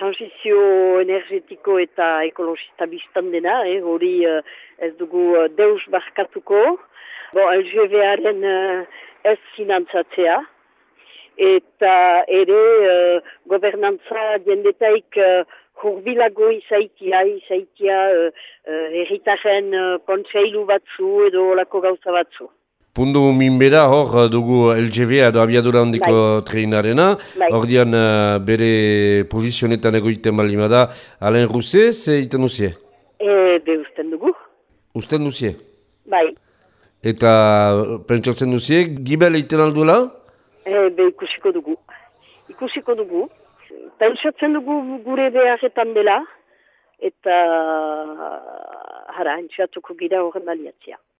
transizio energetiko eta ekologista biztan dena, eh, hori uh, ez dugu uh, deus barkatuko. Bo, LGV-aren uh, ez finantzatzea, eta ere gobernantza jendetaik uh, hurbilago izaitia, izaitia uh, uh, erritaren kontseilu batzu edo olako gauza batzu. Pundu minbera hor dugu LGV edo abiadura handiko bai. treinarena, hor dian uh, bere pozizionetan egoiten balima da, Alain Rousset, ze iten duzie? E, be usten dugu. Usten duzie? Bai. Eta pentsatzen duzie, gibel iten alduela? E, be ikusiko dugu. Ikusiko dugu. Pentsatzen dugu gure beharretan dela, eta hara, entxatuko gira horren aliatzia.